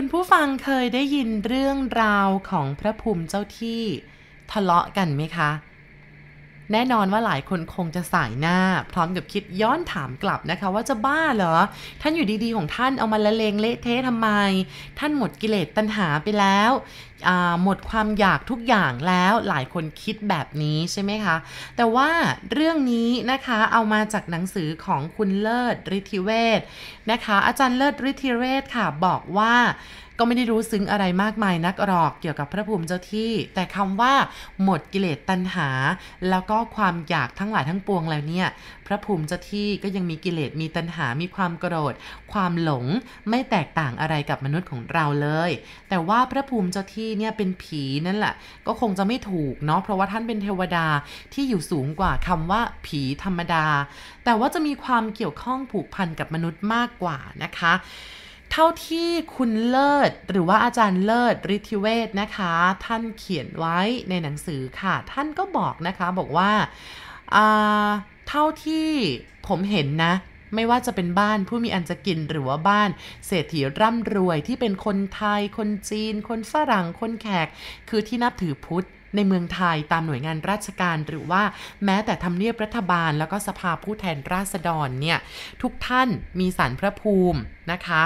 คุณผู้ฟังเคยได้ยินเรื่องราวของพระภูมิเจ้าที่ทะเลาะกันไหมคะ แน่นอนว่าหลายคนคงจะสายหน้า พร้อมกับคิดย้อนถามกลับนะคะ ว่าจะบ้าเหรอ ท่านอยู่ดีๆของท่านเอามาละเลงเละเทะทำไม ท่านหมดกิเลสตัณหาไปแล้ว หมดความอยากทุกอย่างแล้วหลายคนคิดแบบนี้ใช่ไหมคะ แต่ว่าเรื่องนี้นะคะเอามาจากหนังสือของคุณเลิศฤทธิเวศนะคะ อาจารย์เลิศฤทธิเวศค่ะบอกว่าก็ไม่ได้รู้ซึ้งอะไรมากมายนักหรอกเกี่ยวกับพระภูมิเจ้าที่ แต่คำว่าหมดกิเลสตัณหา แล้วก็ความอยากทั้งหลายทั้งปวงแล้วเนี่ย พระภูมิเจ้าที่ก็ยังมีกิเลสมีตัณหา มีความโกรธ ความหลงไม่แตกต่างอะไรกับมนุษย์ของเราเลย แต่ว่าพระภูมิเจ้าที่เนี่ยเป็นผีนั่นแหละ ก็คงจะไม่ถูกเนาะเพราะว่าท่านเป็นเทวดาที่อยู่สูงกว่าคำว่าผีธรรมดา แต่ว่าจะมีความเกี่ยวข้องผูกพันกับมนุษย์มากกว่านะคะ เท่าที่คุณเลิศหรือว่าอาจารย์เลิศฤทธิเวศนะคะ ท่านเขียนไว้ในหนังสือค่ะ ท่านก็บอกนะคะบอกว่าอ่าเท่าที่ผมเห็นนะ ไม่ว่าจะเป็นบ้านผู้มีอันจะกินหรือว่าบ้านเศรษฐีร่ำรวยที่เป็นคนไทย คนจีน คนฝรั่ง คนแขก คือที่นับถือพุทธ ในเมืองไทยตามหน่วยงานราชการหรือว่าแม้แต่ทำเนียบรัฐบาลแล้วก็สภาผู้แทนราษฎรเนี่ยทุกท่านมีสารพระภูมินะคะ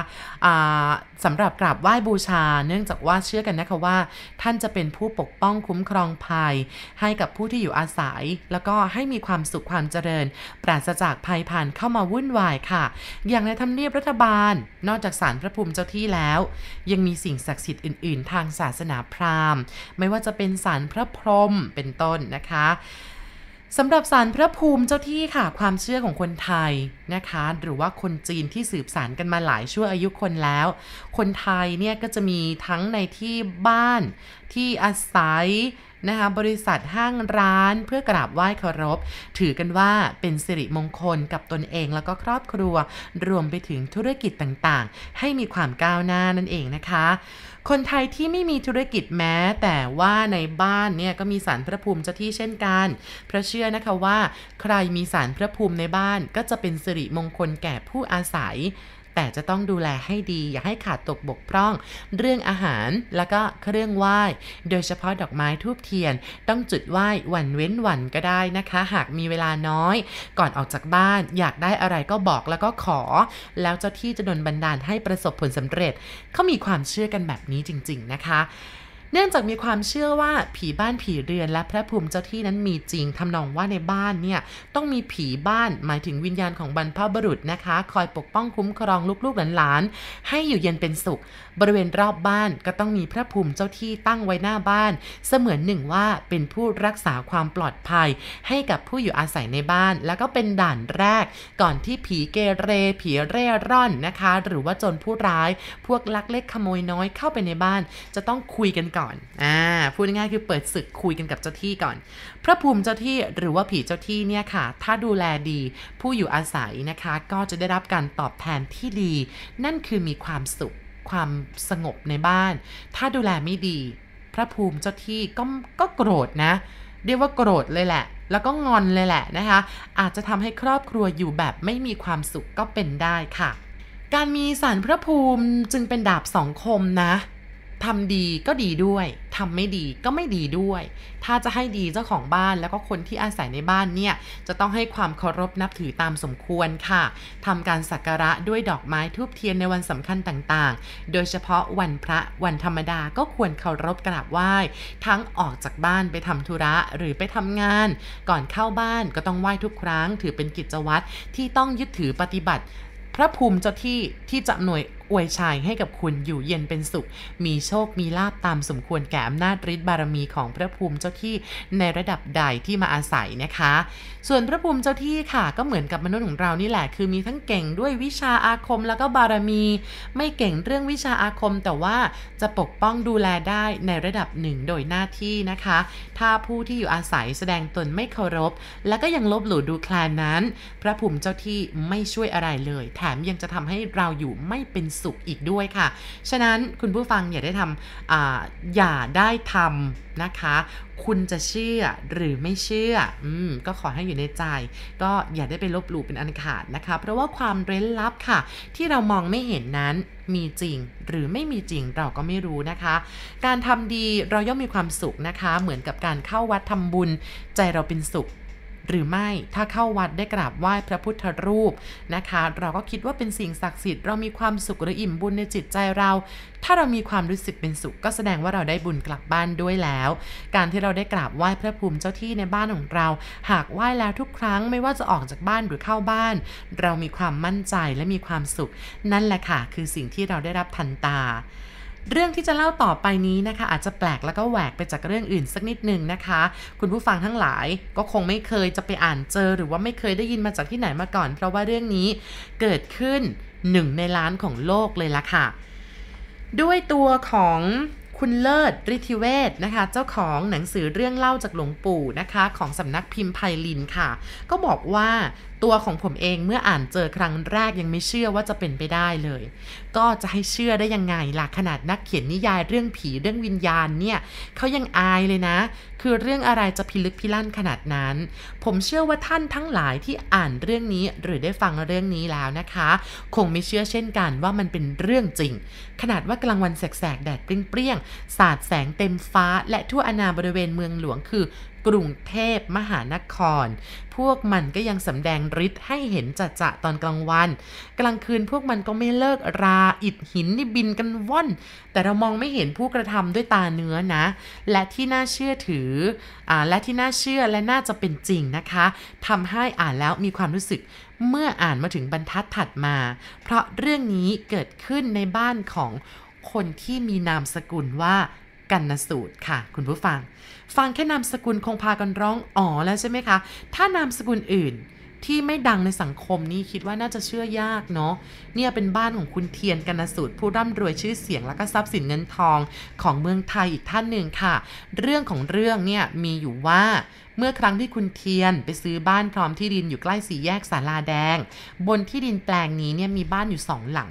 สำหรับกราบไหว้บูชา เนื่องจากว่าเชื่อกันนะคะว่า ท่านจะเป็นผู้ปกป้องคุ้มครองภัย ให้กับผู้ที่อยู่อาศัย แล้วก็ให้มีความสุขความเจริญ ปราศจากภัยผ่านเข้ามาวุ่นวายค่ะ อย่างในทำเนียบรัฐบาล นอกจากสารพระภูมิเจ้าที่แล้ว ยังมีสิ่งศักดิ์สิทธิ์อื่น ๆ ทางศาสนาพราหมณ์ ไม่ว่าจะเป็นสารพระพรหมเป็นต้นนะคะสำหรับสารพระภูมิเจ้าที่ค่ะ ความเชื่อของคนไทยนะคะ หรือว่าคนจีนที่สืบสานกันมาหลายชั่วอายุคนแล้ว คนไทยเนี่ยก็จะมีทั้งในที่บ้าน ที่อาศัยนะคะบริษัทห้างร้านเพื่อกราบไหว้เคารพ ถือกันว่าเป็นสิริมงคลกับตนเองแล้วก็ครอบครัว รวมไปถึงธุรกิจต่างๆ ให้มีความก้าวหน้านั่นเองนะคะ คนไทยที่ไม่มีธุรกิจแม้ แต่ว่าในบ้านเนี่ยก็มีสารพระภูมิเจ้าที่เช่นกันเพราะเชื่อนะคะว่า ใครมีสารพระภูมิในบ้านก็จะเป็นสิริมงคลแก่ผู้อาศัย แต่จะต้องดูแลให้ดี อย่าให้ขาดตกบกพร่อง เรื่องอาหารแล้วก็เครื่องไหว้ โดยเฉพาะดอกไม้ทูบเทียน ต้องจุดไหว้วันเว้นวันก็ได้นะคะ หากมีเวลาน้อย ก่อนออกจากบ้าน อยากได้อะไรก็บอกแล้วก็ขอ แล้วเจ้าที่จะดลบันดาลให้ประสบผลสำเร็จเขามีความเชื่อกันแบบนี้จริง ๆ นะคะ เนื่องจากมีความเชื่อว่าผีบ้านผีเรือนและพระภูมิเจ้าที่นั้นมีจริงทำนองว่าในบ้านเนี่ยต้องมีผีบ้านหมายถึงวิญญาณของบรรพบุรุษนะคะ คอยปกป้องคุ้มครองลูกๆหลานๆให้อยู่เย็นเป็นสุข บริเวณรอบบ้านก็ต้องมีพระภูมิเจ้าที่ตั้งไว้หน้าบ้าน เสมือนหนึ่งว่าเป็นผู้รักษาความปลอดภัย ให้กับผู้อยู่อาศัยในบ้าน แล้วก็เป็นด่านแรก ก่อนที่ผีเกเร ผีเร่ร่อนนะคะ หรือว่าจรผู้ร้าย พวกลักเล็กขโมยน้อยเข้าไปในบ้าน จะต้องคุยกันก่อนอ่า พูดง่ายๆคือเปิดศึกคุยกันกับเจ้าที่ก่อน พระภูมิเจ้าที่หรือว่าผีเจ้าที่เนี่ยค่ะ ถ้าดูแลดี ผู้อยู่อาศัยนะคะ ก็จะได้รับการตอบแทนที่ดี นั่นคือมีความสุข ความสงบในบ้าน ถ้าดูแลไม่ดี พระภูมิเจ้าที่ก็ก็โกรธนะเรียกว่าโกรธเลยแหละ แล้วก็งอนเลยแหละนะคะ อาจจะทำให้ครอบครัวอยู่แบบไม่มีความสุขก็เป็นได้ค่ะ การมีสารพระภูมิจึงเป็นดาบสองคมนะ ทำดีก็ดีด้วยทำไม่ดีก็ไม่ดีด้วย ถ้าจะให้ดีเจ้าของบ้านแล้วก็คนที่อาศัยในบ้านเนี่ย จะต้องให้ความเคารพนับถือตามสมควรค่ะทำการสักการะด้วยดอกไม้ทูบเทียนในวันสำคัญต่างๆ โดยเฉพาะวันพระวันธรรมดาก็ควรเคารพกราบไหว้ ทั้งออกจากบ้านไปทำธุระหรือไปทำงาน ก่อนเข้าบ้านก็ต้องไหว้ทุกครั้ง ถือเป็นกิจวัตรที่ต้องยึดถือปฏิบัติพระภูมิเจ้าที่ที่จะหน่วย อวยชัยให้กับคุณอยู่เย็นเป็นสุข มีโชคมีลาบตามสมควรแก่อำนาจฤทธิ์บารมีของพระภูมิเจ้าที่ในระดับใดที่มาอาศัยนะคะส่วนพระภูมิเจ้าที่ค่ะ ก็เหมือนกับมนุษย์ของเรานี่แหละ คือมีทั้งเก่งด้วยวิชาอาคมแล้วก็บารมี ไม่เก่งเรื่องวิชาอาคม แต่ว่าจะปกป้องดูแลได้ในระดับหนึ่งโดยหน้าที่นะคะ ถ้าผู้ที่อยู่อาศัยแสดงตนไม่เคารพ และก็ยังลบหลู่ดูแคลนนั้น พระภูมิเจ้าที่ไม่ช่วยอะไรเลย แถมยังจะทำให้เราอยู่ไม่เป็นสุขสุขอีกด้วยค่ะ ฉะนั้นคุณผู้ฟังอย่าได้ทำออย่าได้ทำนะคะ คุณจะเชื่อหรือไม่เชื่ออืมก็ขอให้อยู่ในใจ ก็อย่าได้ไปลบหลู่เป็นอันขาดนะคะ เพราะว่าความเร้นลับค่ะ ที่เรามองไม่เห็นนั้นมีจริงหรือไม่มีจริงเราก็ไม่รู้นะคะ การทำดีเราย่อมมีความสุขนะคะ เหมือนกับการเข้าวัดทำบุญ ใจเราเป็นสุข หรือไม่ถ้าเข้าวัดได้กราบไหว้พระพุทธรูปนะคะ เราก็คิดว่าเป็นสิ่งศักดิ์สิทธิ์เรามีความสุขหรืออิ่มบุญในจิตใจเรา ถ้าเรามีความรู้สึกเป็นสุข ก็แสดงว่าเราได้บุญกลับบ้านด้วยแล้ว การที่เราได้กราบไหว้พระภูมิเจ้าที่ในบ้านของเรา หากไหว้แล้วทุกครั้งไม่ว่าจะออกจากบ้านหรือเข้าบ้าน เรามีความมั่นใจและมีความสุข นั่นแหละค่ะคือสิ่งที่เราได้รับทันตา เรื่องที่จะเล่าต่อไปนี้นะคะ อาจจะแปลกแล้วก็แหวกไปจากเรื่องอื่นสักนิดหนึ่งนะคะ คุณผู้ฟังทั้งหลายก็คงไม่เคยจะไปอ่านเจอ หรือว่าไม่เคยได้ยินมาจากที่ไหนมาก่อน เพราะว่าเรื่องนี้เกิดขึ้นหนึ่งในล้านของโลกเลยละค่ะ ด้วยตัวของคุณเลิศฤทธิเวศนะคะ เจ้าของหนังสือเรื่องเล่าจากหลวงปู่นะคะ ของสำนักพิมพ์ไพลินค่ะ ก็บอกว่า ตัวของผมเองเมื่ออ่านเจอครั้งแรกยังไม่เชื่อว่าจะเป็นไปได้เลย ก็จะให้เชื่อได้ยังไงล่ะขนาดนักเขียนนิยายเรื่องผีเรื่องวิญญาณเนี่ยเขายังอายเลยนะ คือเรื่องอะไรจะพิลึกพิลั่นขนาดนั้น ผมเชื่อว่าท่านทั้งหลายที่อ่านเรื่องนี้หรือได้ฟังเรื่องนี้แล้วนะคะ คงไม่เชื่อเช่นกันว่ามันเป็นเรื่องจริง ขนาดว่ากลางวันแสกๆแดดเปรี้ยงๆสาดแสงเต็มฟ้า และทั่วอนาบริเวณเมืองหลวงคือ กรุงเทพมหานคร พวกมันก็ยังสำแดงฤทธิ์ให้เห็นจัดจะตอนกลางวัน กลางคืนพวกมันก็ไม่เลิกราอิดหินนี่บินกันว่อน แต่เรามองไม่เห็นผู้กระทำด้วยตาเนื้อนะ และที่น่าเชื่อถืออและที่น่าเชื่อและน่าจะเป็นจริงนะคะทำให้อ่านแล้วมีความรู้สึกเมื่ออ่านมาถึงบรรทัดถัดมา เพราะเรื่องนี้เกิดขึ้นในบ้านของคนที่มีนามสกุลว่า กันนสูตรค่ะ คุณผู้ฟัง ฟังแค่นามสกุลคงพากันร้องอ๋อแล้วใช่ไหมคะ ถ้านามสกุลอื่นที่ไม่ดังในสังคมนี่คิดว่าน่าจะเชื่อยากเนาะเนี่ยเป็นบ้านของคุณเทียนกันสูตรผู้ร่ำรวยชื่อเสียงแล้วก็ทรัพย์สินเงินทองของเมืองไทยอีกท่านหนึ่งค่ะ เรื่องของเรื่องเนี่ยมีอยู่ว่าเมื่อครั้งที่คุณเทียนไปซื้อบ้านพร้อมที่ดินอยู่ใกล้สี่แยกสาลาแดง บนที่ดินแปลงนี้เนี่ยมีบ้านอยู่สองหลัง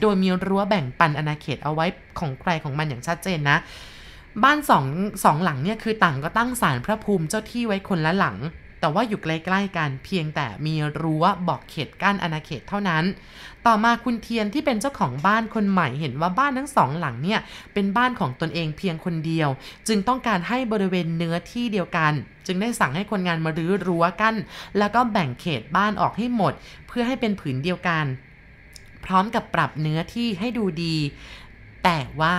โดยมีรั้วแบ่งปันอาณาเขตเอาไว้ของใครของมันอย่างชัดเจนนะ บ้านสองสองหลังเนี่ยคือต่างก็ตั้งศาลพระภูมิเจ้าที่ไว้คนละหลัง แต่ว่าอยู่ใกล้ๆกันเพียงแต่มีรั้วบอกเขตกั้นอาณาเขตเท่านั้น ต่อมาคุณเทียนที่เป็นเจ้าของบ้านคนใหม่เห็นว่าบ้านทั้งสองหลังเนี่ยเป็นบ้านของตนเองเพียงคนเดียว จึงต้องการให้บริเวณเนื้อที่เดียวกัน จึงได้สั่งให้คนงานมารื้อรั้วกั้น แล้วก็แบ่งเขตบ้านออกให้หมด เพื่อให้เป็นผืนเดียวกันพร้อมกับปรับเนื้อที่ให้ดูดี แต่ว่า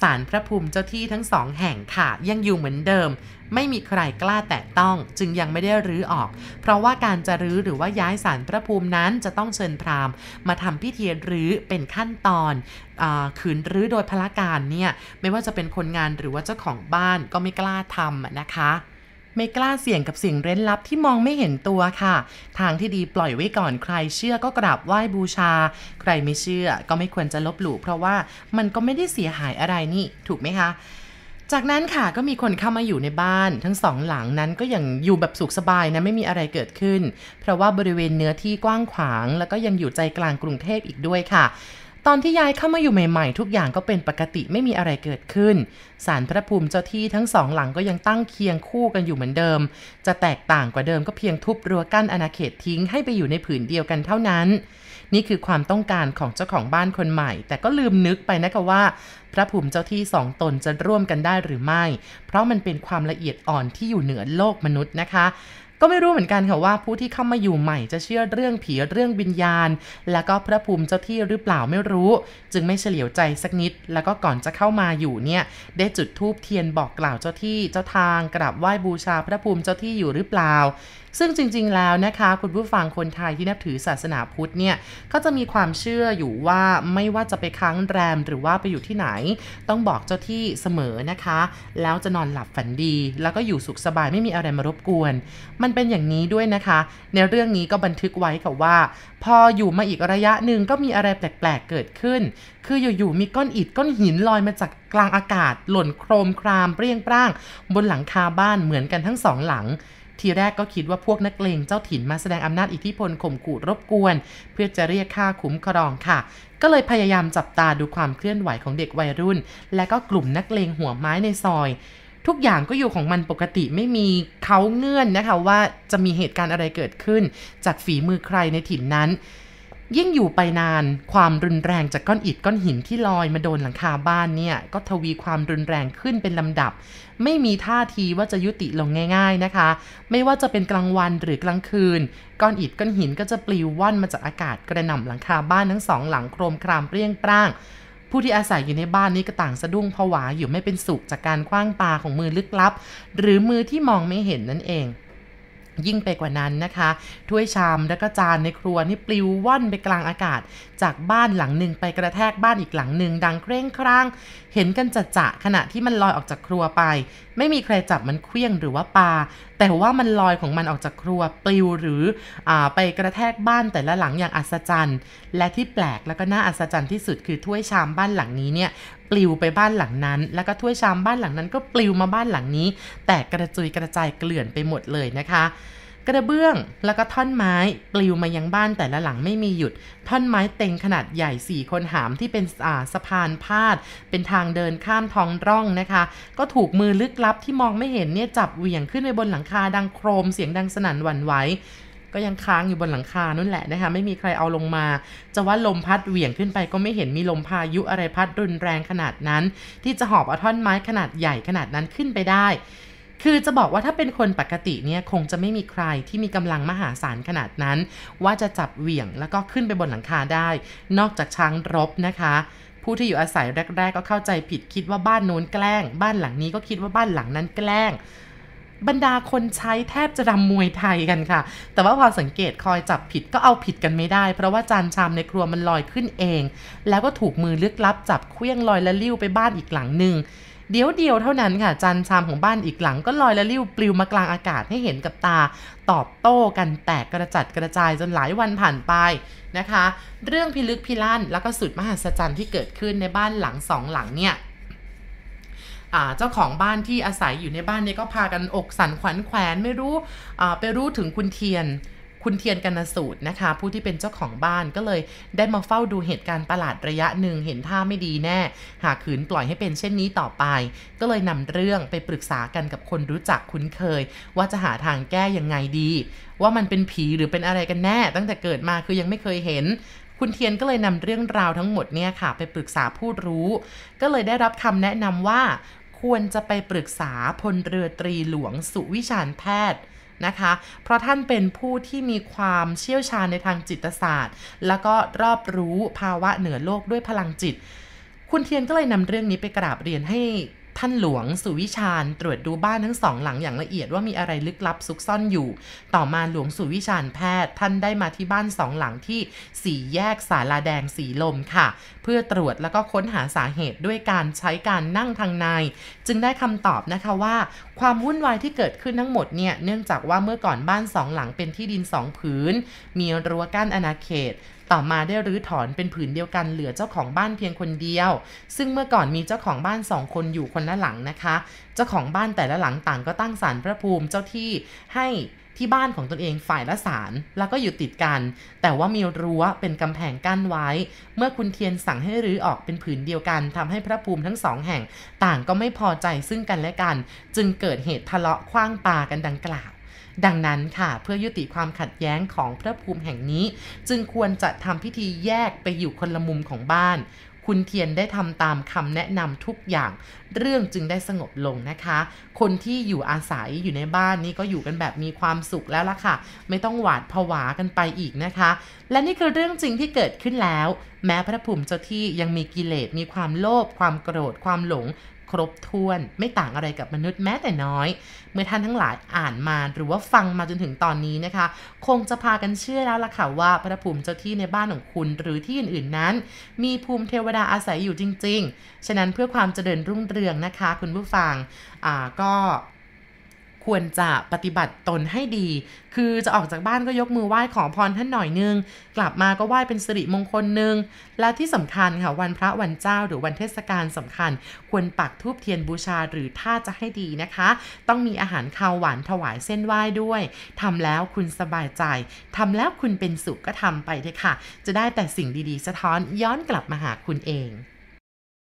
ศาลพระภูมิเจ้าที่ทั้งสองแห่งค่ะ ยังอยู่เหมือนเดิม ไม่มีใครกล้าแตะต้อง จึงยังไม่ได้รื้อออก เพราะว่าการจะรื้อหรือว่าย้ายศาลพระภูมินั้นจะต้องเชิญพราหมณ์ มาทำพิธีรื้อเป็นขั้นตอนอขืนรื้อโดยพละการเนี่ยไม่ว่าจะเป็นคนงานหรือว่าเจ้าของบ้านก็ไม่กล้าทำนะคะ ไม่กล้าเสี่ยงกับสิ่งเร้นลับที่มองไม่เห็นตัวค่ะ ทางที่ดีปล่อยไว้ก่อนใครเชื่อก็กราบไหว้บูชา ใครไม่เชื่อก็ไม่ควรจะลบหลู่เพราะว่ามันก็ไม่ได้เสียหายอะไรนี่ ถูกไหมคะจากนั้นค่ะก็มีคนเข้ามาอยู่ในบ้าน ทั้งสองหลังนั้นก็ยังอยู่แบบสุขสบายนะไม่มีอะไรเกิดขึ้น เพราะว่าบริเวณเนื้อที่กว้างขวาง แล้วก็ยังอยู่ใจกลางกรุงเทพอีกด้วยค่ะ อนที่ย้ายเข้ามาอยู่ใหม่ๆ ทุกอย่างก็เป็นปกติไม่มีอะไรเกิดขึ้นศาลพระภูมิเจ้าที่ทั้งสองหลังก็ยังตั้งเคียงคู่กันอยู่เหมือนเดิม จะแตกต่างกว่าเดิมก็เพียงทุบรั้วกั้นอาณาเขตทิ้งให้ไปอยู่ในผืนเดียวกันเท่านั้น นี่คือความต้องการของเจ้าของบ้านคนใหม่ แต่ก็ลืมนึกไปนะคะว่า พระภูมิเจ้าที่สองตนจะร่วมกันได้หรือไม่ เพราะมันเป็นความละเอียดอ่อนที่อยู่เหนือโลกมนุษย์นะคะ ก็ไม่รู้เหมือนกันค่ะว่าผู้ที่เข้ามาอยู่ใหม่จะเชื่อเรื่องผีเรื่องวิญญาณ แล้วก็พระภูมิเจ้าที่หรือเปล่าไม่รู้ จึงไม่เฉลียวใจสักนิด แล้วก็ก่อนจะเข้ามาอยู่เนี่ยได้จุดธูปเทียนบอกกล่าวเจ้าที่เจ้าทางกราบไหว้บูชาพระภูมิเจ้าที่อยู่หรือเปล่าซึ่งจริงๆแล้วนะคะ คุณผู้ฟังคนไทยที่นับถือศาสนาพุทธเนี่ยก็จะมีความเชื่ออยู่ว่าไม่ว่าจะไปค้างแรมหรือว่าไปอยู่ที่ไหน ต้องบอกเจ้าที่เสมอนะคะ แล้วจะนอนหลับฝันดี แล้วก็อยู่สุขสบายไม่มีอะไรมารบกวน มันเป็นอย่างนี้ด้วยนะคะ ในเรื่องนี้ก็บันทึกไว้ค่ะว่า พออยู่มาอีกระยะหนึ่งก็มีอะไรแปลกๆเกิดขึ้น คืออยู่ๆมีก้อนอิฐก้อนหินลอยมาจากกลางอากาศ หล่นโครมครามเปรี้ยงปร้าง บนหลังคาบ้านเหมือนกันทั้งสองหลัง ทีแรกก็คิดว่าพวกนักเลงเจ้าถิ่นมาแสดงอำนาจอิทธิพลข่มขู่รบกวน เพื่อจะเรียกค่าคุ้มครองค่ะ ก็เลยพยายามจับตาดูความเคลื่อนไหวของเด็กวัยรุ่น และก็กลุ่มนักเลงหัวไม้ในซอยทุกอย่างก็อยู่ของมันปกติไม่มีเขาเงื่อนนะคะว่าจะมีเหตุการณ์อะไรเกิดขึ้น จากฝีมือใครในถิ่นนั้น ยิ่งอยู่ไปนานความรุนแรงจากก้อนอิฐก้อนหินที่ลอยมาโดนหลังคาบ้านเนี่ย ก็ทวีความรุนแรงขึ้นเป็นลำดับ ไม่มีท่าทีว่าจะยุติลงง่ายๆนะคะ ไม่ว่าจะเป็นกลางวันหรือกลางคืน ก้อนอิฐก้อนหินก็จะปลิวว่อนมาจากอากาศกระหน่ำหลังคาบ้านทั้งสองหลังโครมครามเปรี้ยงปร้าง ผู้ที่อาศัยอยู่ในบ้านนี้ก็ต่างสะดุ้งผวาอยู่ไม่เป็นสุขจากการคว้างปาของมือลึกลับ หรือมือที่มองไม่เห็นนั่นเอง ยิ่งไปกว่านั้นนะคะ ถ้วยชามและก็จานในครัวนี่ปลิวว่อนไปกลางอากาศ จากบ้านหลังหนึ่งไปกระแทกบ้านอีกหลังหนึ่งดังเคร่งคราง เห็นกันจัดจะขณะที่มันลอยออกจากครัวไป ไม่มีใครจับมันเคลี้ยงหรือว่าปา แต่ว่ามันลอยของมันออกจากครัวปลิวหรืออไปกระแทกบ้านแต่ละหลังอย่างอัศจรรย์ และที่แปลกแล้วก็น่าอัศจรรย์ที่สุดคือถ้วยชามบ้านหลังนี้เนี่ยปลิวไปบ้านหลังนั้น แล้วก็ถ้วยชามบ้านหลังนั้นก็ปลิวมาบ้านหลังนี้ แตกกระจุยกระจายเกลื่อนไปหมดเลยนะคะ กระเบื้องแล้วก็ท่อนไม้ปลิวมายังบ้านแต่ละหลังไม่มีหยุด ท่อนไม้เต็งขนาดใหญ่สี่คนหามที่เป็นอ่าสะพานพาด เป็นทางเดินข้ามท้องร่องนะคะ ก็ถูกมือลึกลับที่มองไม่เห็นเนี่ยจับเหวี่ยงขึ้นไปบนหลังคาดังโครมเสียงดังสนั่นหวั่นไหวก็ยังค้างอยู่บนหลังคานั่นแหละนะคะ ไม่มีใครเอาลงมา จะว่าลมพัดเหวี่ยงขึ้นไปก็ไม่เห็นมีลมพายุอะไรพัดรุนแรงขนาดนั้น ที่จะหอบเอาท่อนไม้ขนาดใหญ่ขนาดนั้นขึ้นไปได้ คือจะบอกว่าถ้าเป็นคนปกติเนี่ยคงจะไม่มีใครที่มีกำลังมหาศาลขนาดนั้น ว่าจะจับเหวี่ยงแล้วก็ขึ้นไปบนหลังคาได้ นอกจากช้างรบนะคะผู้ที่อยู่อาศัยแรก ๆ ก็เข้าใจผิดคิดว่าบ้านโน้นแกล้ง บ้านหลังนี้ก็คิดว่าบ้านหลังนั้นแกล้ง บรรดาคนใช้แทบจะรำมวยไทยกันค่ะ แต่ว่าพอสังเกตคอยจับผิดก็เอาผิดกันไม่ได้ เพราะว่าจานชามในครัวมันลอยขึ้นเอง แล้วก็ถูกมือลึกลับจับเคลี้ยงลอยและลิ้วไปบ้านอีกหลังหนึ่ง เดียวเดียวเท่านั้นค่ะจันชามของบ้านอีกหลังก็ลอยและลิ้วปลิวมากลางอากาศให้เห็นกับตา ตอบโต้กันแตกกระจัดกระจายจนหลายวันผ่านไปนะคะ เรื่องพิลึกพิลั่นแล้วก็สุดมหัศจรรย์ที่เกิดขึ้นในบ้านหลังสองหลังเนี่ยเจ้าของบ้านที่อาศัยอยู่ในบ้านนี้ก็พากันอกสั่นขวัญแขวนไม่รู้ไปรู้ถึงคุณเทียน คุณเทียนกันสูตรนะคะ ผู้ที่เป็นเจ้าของบ้านก็เลยได้มาเฝ้าดูเหตุการณ์ประหลาดระยะหนึ่งเห็นท่าไม่ดีแน่ หากขืนปล่อยให้เป็นเช่นนี้ต่อไป ก็เลยนำเรื่องไปปรึกษากันกับคนรู้จักคุ้นเคย ว่าจะหาทางแก้ยังไงดี ว่ามันเป็นผีหรือเป็นอะไรกันแน่ ตั้งแต่เกิดมาคือยังไม่เคยเห็นคุณเทียนก็เลยนำเรื่องราวทั้งหมดเนี่ยค่ะ ไปปรึกษาผู้รู้ ก็เลยได้รับคำแนะนำว่า ควรจะไปปรึกษาพลเรือตรีหลวงสุวิชานแพทย์ นะคะ เพราะท่านเป็นผู้ที่มีความเชี่ยวชาญในทางจิตศาสตร์ แล้วก็รอบรู้ภาวะเหนือโลกด้วยพลังจิต คุณเทียนก็เลยนำเรื่องนี้ไปกราบเรียนให้ ท่านหลวงสุวิชาญตรวจดูบ้านทั้งสองหลังอย่างละเอียดว่ามีอะไรลึกลับซุกซ่อนอยู่ ต่อมาหลวงสุวิชาญแพทย์ท่านได้มาที่บ้านสองหลังที่สี่แยกสาลาแดงสีลมค่ะ เพื่อตรวจแล้วก็ค้นหาสาเหตุด้วยการใช้การนั่งทางใน จึงได้คำตอบนะคะว่า ความวุ่นวายที่เกิดขึ้นทั้งหมดเนี่ยเนื่องจากว่าเมื่อก่อนบ้านสองหลังเป็นที่ดินสองผืน มีรั้วกั้นอาณาเขต ต่อมาได้รื้อถอนเป็นผืนเดียวกันเหลือเจ้าของบ้านเพียงคนเดียว ซึ่งเมื่อก่อนมีเจ้าของบ้านสองคนอยู่คนละหลังนะคะ เจ้าของบ้านแต่ละหลังต่างก็ตั้งศาลพระภูมิเจ้าที่ให้ที่บ้านของตนเองฝ่ายละศาลแล้วก็อยู่ติดกัน แต่ว่ามีรั้วเป็นกำแพงกั้นไว้ เมื่อคุณเทียนสั่งให้รื้อออกเป็นผืนเดียวกันทำให้พระภูมิทั้งสองแห่ง ต่างก็ไม่พอใจซึ่งกันและกัน จึงเกิดเหตุทะเลาะคว้างปากันดังกล่าว ดังนั้นค่ะเพื่อยุติความขัดแย้งของพระภูมิแห่งนี้ จึงควรจะทำพิธีแยกไปอยู่คนละมุมของบ้าน คุณเทียนได้ทำตามคำแนะนำทุกอย่าง เรื่องจึงได้สงบลงนะคะ คนที่อยู่อาศัยอยู่ในบ้านนี้ก็อยู่กันแบบมีความสุขแล้วล่ะค่ะ ไม่ต้องหวาดผวากันไปอีกนะคะ และนี่คือเรื่องจริงที่เกิดขึ้นแล้ว แม้พระภูมิเจ้าที่ยังมีกิเลสมีความโลภความโกรธความหลง ครบถ้วน ไม่ต่างอะไรกับมนุษย์แม้แต่น้อย เมื่อท่านทั้งหลายอ่านมาหรือว่าฟังมาจนถึงตอนนี้นะคะ คงจะพากันเชื่อแล้วล่ะค่ะว่าพระภูมิเจ้าที่ในบ้านของคุณหรือที่อื่นๆนั้น มีภูมิเทวดาอาศัยอยู่จริง ๆ ฉะนั้นเพื่อความเจริญรุ่งเรืองนะคะ คุณผู้ฟังก็ ควรจะปฏิบัติตนให้ดี คือจะออกจากบ้านก็ยกมือไหว้ขอพรท่านหน่อยนึง กลับมาก็ไหว้เป็นสิริมงคลนึง และที่สำคัญค่ะวันพระวันเจ้าหรือวันเทศกาลสำคัญ ควรปักธูปเทียนบูชาหรือถ้าจะให้ดีนะคะ ต้องมีอาหารคาวหวานถวายเส้นไหว้ด้วยทำแล้วคุณสบายใจทำแล้วคุณเป็นสุขก็ทำไปเถอะค่ะ จะได้แต่สิ่งดีๆ สะท้อนย้อนกลับมาหาคุณเอง